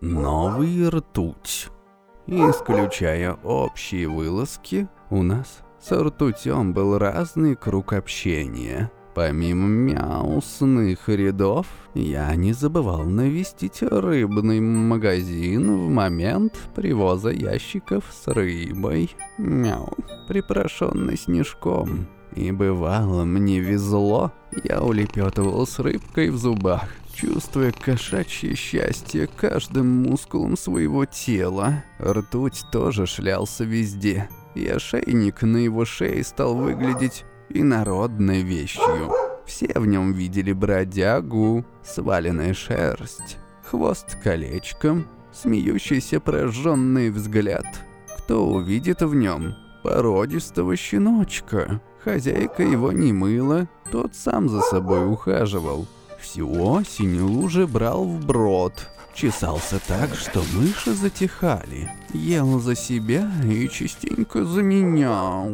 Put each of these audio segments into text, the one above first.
новый ртуть. Исключая общие вылазки, у нас с ртутем был разный круг общения. Помимо мяусных рядов, я не забывал навестить рыбный магазин в момент привоза ящиков с рыбой. Мяу, припрошенный снежком. И бывало, мне везло, я улепетывал с рыбкой в зубах, чувствуя кошачье счастье каждым мускулом своего тела. Ртуть тоже шлялся везде, и ошейник на его шее стал выглядеть и народной вещью. Все в нем видели бродягу, сваленная шерсть, хвост колечком, смеющийся прожженный взгляд. Кто увидит в нем породистого щеночка? Хозяйка его не мыла, тот сам за собой ухаживал. Всю осень лужи брал в брод, чесался так, что мыши затихали, ел за себя и частенько за меня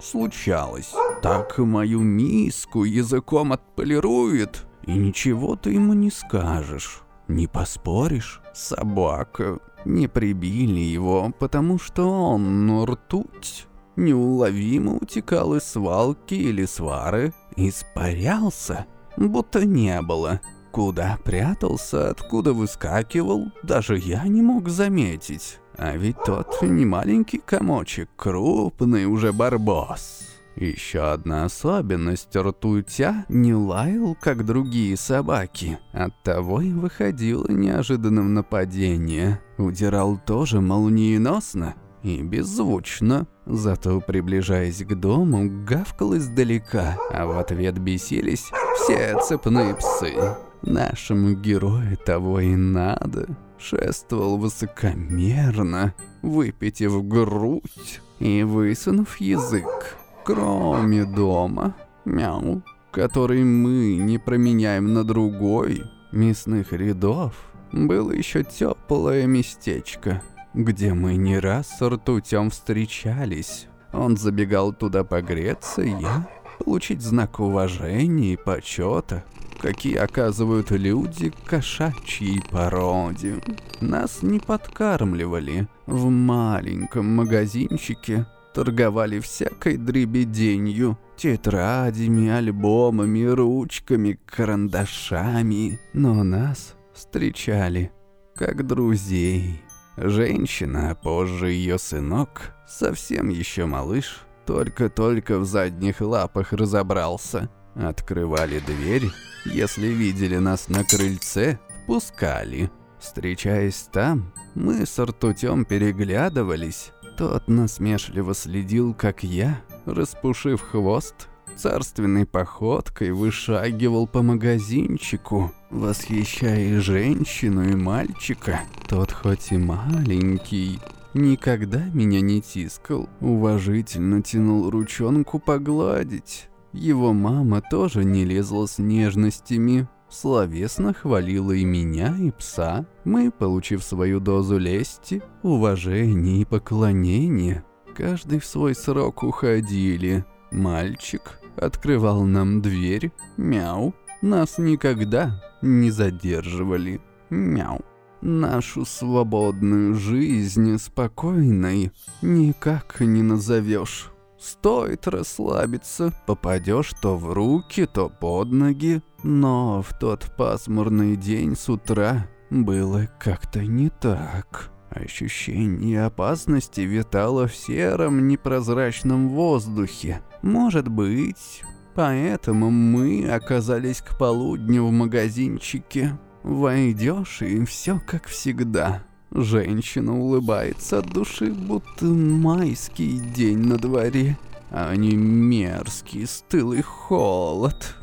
случалось. Так мою миску языком отполирует, и ничего ты ему не скажешь. Не поспоришь, собака. Не прибили его, потому что он ртуть. Неуловимо утекал из свалки или свары, испарялся, будто не было. Куда прятался, откуда выскакивал, даже я не мог заметить. А ведь тот не маленький комочек, крупный уже барбос. Еще одна особенность ртутя не лаял, как другие собаки. Оттого и выходило неожиданным нападение. Удирал тоже молниеносно и беззвучно. Зато, приближаясь к дому, гавкал издалека, а в ответ бесились все цепные псы. Нашему герою того и надо шествовал высокомерно, выпитив грудь и высунув язык. Кроме дома, мяу, который мы не променяем на другой, мясных рядов, было еще теплое местечко, где мы не раз с ртутем встречались. Он забегал туда погреться, я получить знак уважения и почета, какие оказывают люди кошачьей породе. Нас не подкармливали. В маленьком магазинчике торговали всякой дребеденью, тетрадями, альбомами, ручками, карандашами, но нас встречали как друзей. Женщина, а позже ее сынок, совсем еще малыш, только-только в задних лапах разобрался. Открывали дверь, если видели нас на крыльце, впускали. Встречаясь там, мы с ртутем переглядывались. Тот насмешливо следил, как я, распушив хвост, царственной походкой вышагивал по магазинчику, восхищая женщину и мальчика. Тот хоть и маленький, никогда меня не тискал, уважительно тянул ручонку погладить. Его мама тоже не лезла с нежностями, словесно хвалила и меня, и пса. Мы, получив свою дозу лести, уважения и поклонения, каждый в свой срок уходили. Мальчик открывал нам дверь, мяу, нас никогда не задерживали, мяу. Нашу свободную жизнь спокойной никак не назовешь. Стоит расслабиться, попадешь то в руки, то под ноги. Но в тот пасмурный день с утра было как-то не так. Ощущение опасности витало в сером непрозрачном воздухе. Может быть, поэтому мы оказались к полудню в магазинчике. Войдешь и все как всегда. Женщина улыбается от души, будто майский день на дворе, а не мерзкий стылый холод.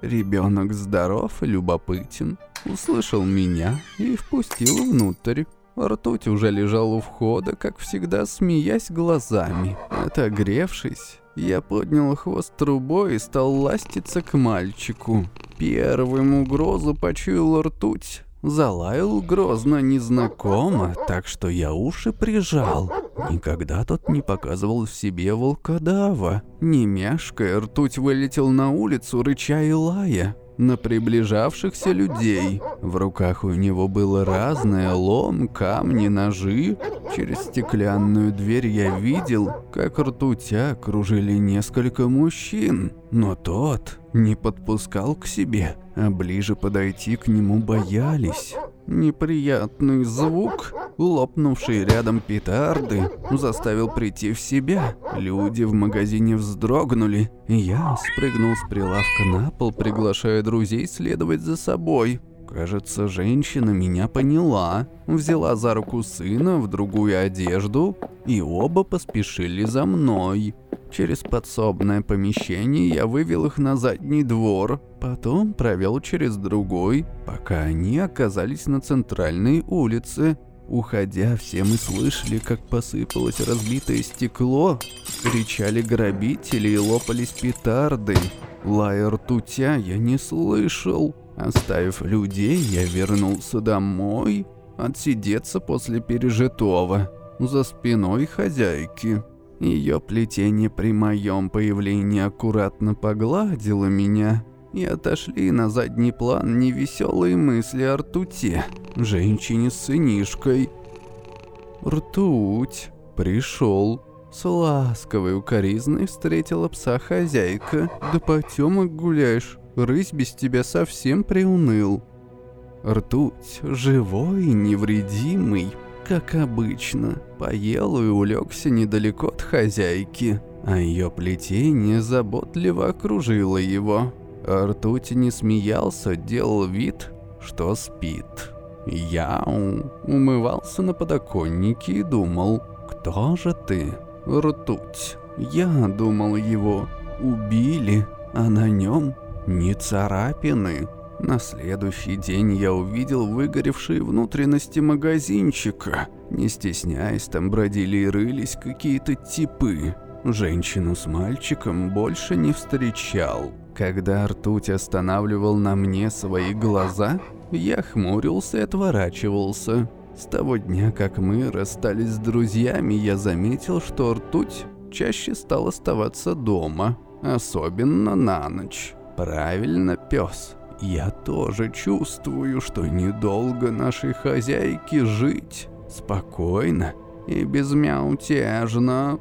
Ребенок здоров и любопытен. Услышал меня и впустил внутрь. Ртуть уже лежал у входа, как всегда, смеясь глазами. Отогревшись, я поднял хвост трубой и стал ластиться к мальчику. Первым угрозу почуял ртуть. Залаял грозно незнакомо, так что я уши прижал. Никогда тот не показывал в себе волкодава. Не мешкая, ртуть вылетел на улицу, рыча и лая. На приближавшихся людей. В руках у него было разное лом, камни, ножи. Через стеклянную дверь я видел, как ртутя кружили несколько мужчин, но тот не подпускал к себе, а ближе подойти к нему боялись. Неприятный звук, лопнувший рядом петарды, заставил прийти в себя. Люди в магазине вздрогнули. Я спрыгнул с прилавка на пол, приглашая друзей следовать за собой. Кажется, женщина меня поняла, взяла за руку сына в другую одежду, и оба поспешили за мной. Через подсобное помещение я вывел их на задний двор, потом провел через другой, пока они оказались на центральной улице. Уходя, все мы слышали, как посыпалось разбитое стекло, кричали грабители и лопались петарды. Лая ртутя я не слышал. Оставив людей, я вернулся домой, отсидеться после пережитого, за спиной хозяйки. Ее плетение при моем появлении аккуратно погладило меня, и отошли на задний план невеселые мысли о ртуте, женщине с сынишкой. Ртуть пришел. С ласковой укоризной встретила пса хозяйка. Да потемок гуляешь, рысь без тебя совсем приуныл. Ртуть живой невредимый, как обычно, поел и улегся недалеко от хозяйки, а ее плетение заботливо окружило его. Ртуть не смеялся, делал вид, что спит. Я умывался на подоконнике и думал, кто же ты, ртуть? Я думал его убили, а на нем не царапины. На следующий день я увидел выгоревшие внутренности магазинчика. Не стесняясь, там бродили и рылись какие-то типы. Женщину с мальчиком больше не встречал. Когда ртуть останавливал на мне свои глаза, я хмурился и отворачивался. С того дня, как мы расстались с друзьями, я заметил, что ртуть чаще стал оставаться дома, особенно на ночь. Правильно, пес. Я тоже чувствую, что недолго нашей хозяйке жить. Спокойно и безмятежно.